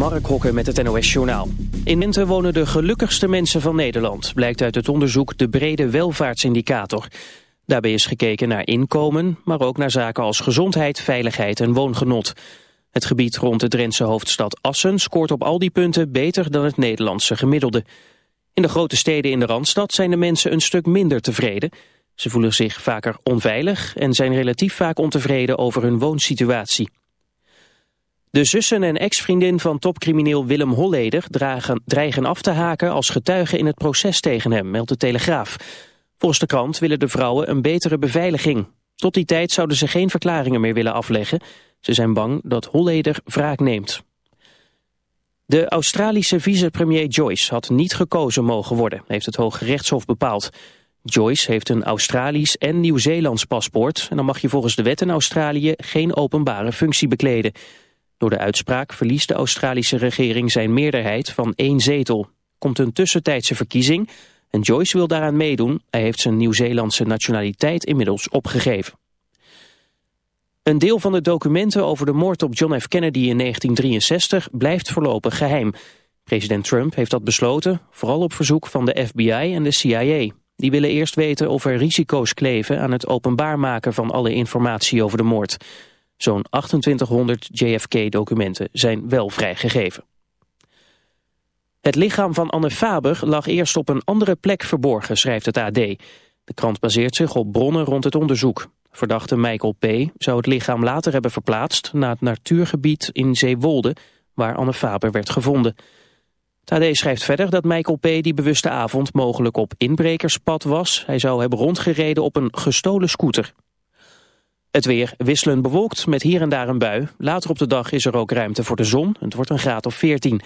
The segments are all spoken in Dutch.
Mark Hokken met het NOS Journaal. In Winter wonen de gelukkigste mensen van Nederland... blijkt uit het onderzoek de brede welvaartsindicator. Daarbij is gekeken naar inkomen, maar ook naar zaken als gezondheid, veiligheid en woongenot. Het gebied rond de Drentse hoofdstad Assen scoort op al die punten beter dan het Nederlandse gemiddelde. In de grote steden in de Randstad zijn de mensen een stuk minder tevreden. Ze voelen zich vaker onveilig en zijn relatief vaak ontevreden over hun woonsituatie. De zussen en ex-vriendin van topcrimineel Willem Holleder dragen, dreigen af te haken als getuigen in het proces tegen hem, meldt de Telegraaf. Volgens de krant willen de vrouwen een betere beveiliging. Tot die tijd zouden ze geen verklaringen meer willen afleggen. Ze zijn bang dat Holleder wraak neemt. De Australische vicepremier Joyce had niet gekozen mogen worden, heeft het Hoge Rechtshof bepaald. Joyce heeft een Australisch en Nieuw-Zeelands paspoort... en dan mag je volgens de wet in Australië geen openbare functie bekleden. Door de uitspraak verliest de Australische regering zijn meerderheid van één zetel. Komt een tussentijdse verkiezing en Joyce wil daaraan meedoen. Hij heeft zijn Nieuw-Zeelandse nationaliteit inmiddels opgegeven. Een deel van de documenten over de moord op John F. Kennedy in 1963 blijft voorlopig geheim. President Trump heeft dat besloten, vooral op verzoek van de FBI en de CIA. Die willen eerst weten of er risico's kleven aan het openbaar maken van alle informatie over de moord. Zo'n 2800 JFK-documenten zijn wel vrijgegeven. Het lichaam van Anne Faber lag eerst op een andere plek verborgen, schrijft het AD. De krant baseert zich op bronnen rond het onderzoek. Verdachte Michael P. zou het lichaam later hebben verplaatst... naar het natuurgebied in Zeewolde, waar Anne Faber werd gevonden. Het AD schrijft verder dat Michael P. die bewuste avond mogelijk op inbrekerspad was. Hij zou hebben rondgereden op een gestolen scooter. Het weer wisselend bewolkt met hier en daar een bui. Later op de dag is er ook ruimte voor de zon. Het wordt een graad of 14.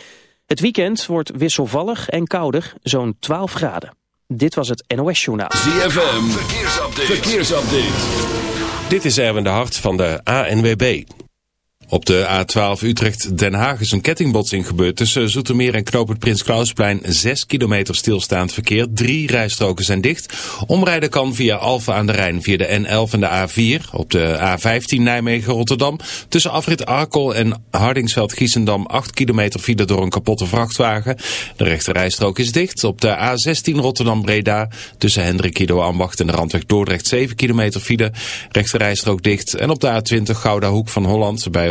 Het weekend wordt wisselvallig en kouder, zo'n 12 graden. Dit was het NOS Journaal. ZFM, verkeersupdate. verkeersupdate. Dit is Erwin de Hart van de ANWB. Op de A12 Utrecht-Den Haag is een kettingbotsing gebeurd tussen Zoetermeer en Knoop het Prins Klausplein. 6 kilometer stilstaand verkeer, drie rijstroken zijn dicht. Omrijden kan via Alphen aan de Rijn via de N11 en de A4. Op de A15 Nijmegen-Rotterdam tussen afrit Arkel en Hardingsveld-Giessendam 8 kilometer file door een kapotte vrachtwagen. De rechte rijstrook is dicht. Op de A16 Rotterdam-Breda tussen Hendrikido Ambacht en de Randweg Dordrecht 7 kilometer file. Rechte rijstrook dicht. En op de A20 Gouda Hoek van Holland bij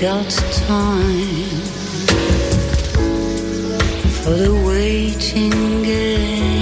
Got time for the waiting game.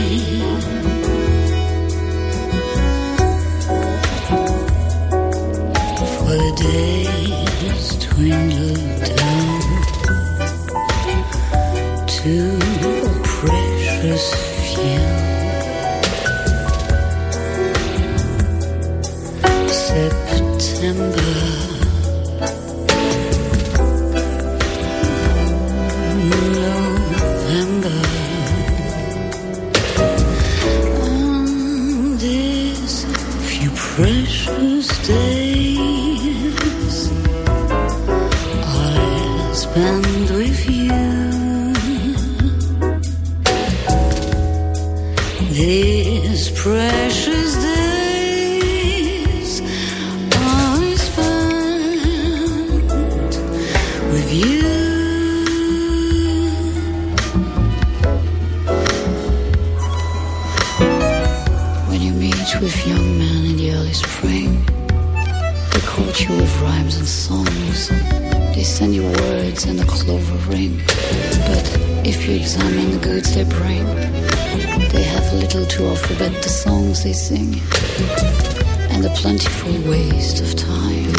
Waste of time.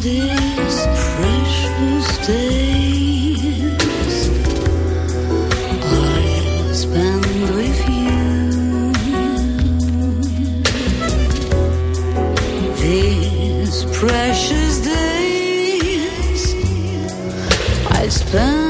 These precious days I spend with you. These precious days I spend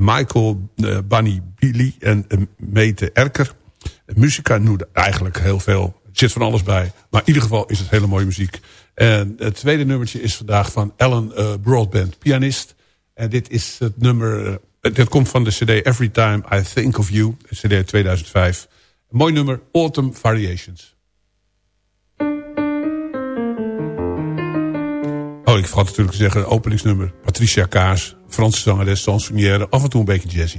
Michael uh, Bunny Billy en uh, Mete Erker. Muzika noemde eigenlijk heel veel. Er zit van alles bij. Maar in ieder geval is het hele mooie muziek. En het tweede nummertje is vandaag van Alan uh, Broadband, pianist. En dit is het nummer dit komt van de cd Every Time I Think of You. cd 2005. Een mooi nummer, Autumn Variations. Oh, ik vergat natuurlijk te zeggen, openingsnummer. Patricia Kaas, Franse zangeres, chansonnière, af en toe een beetje jazzy.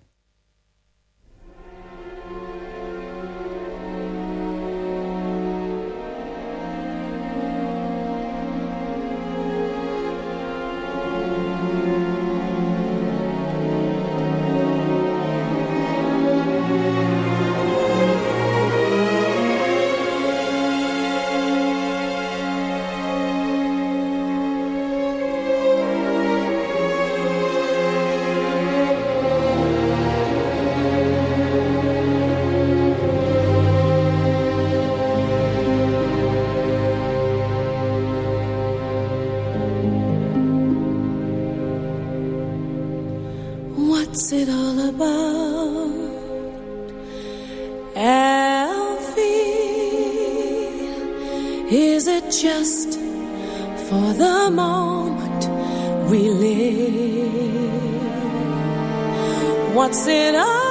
what's in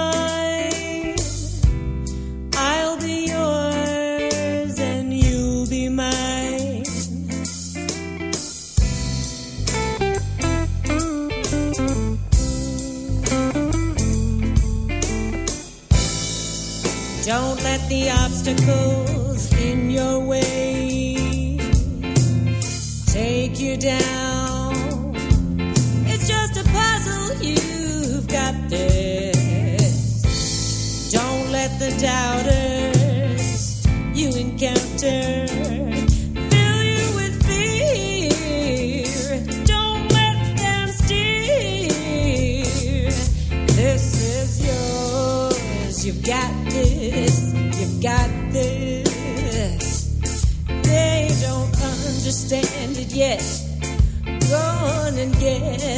Obstacles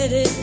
let it.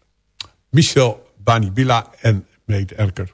Michel Banibila en Meet Erker.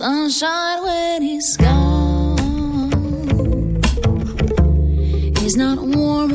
Sunshine when he's gone. It's not warm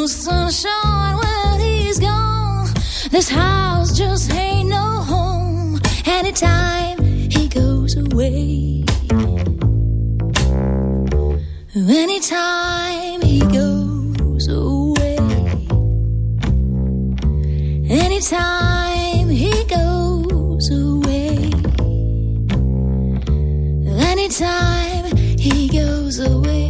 no sunshine when he's gone. This house just ain't no home. Anytime he goes away. Anytime he goes away. Anytime he goes away. Anytime he goes away, away,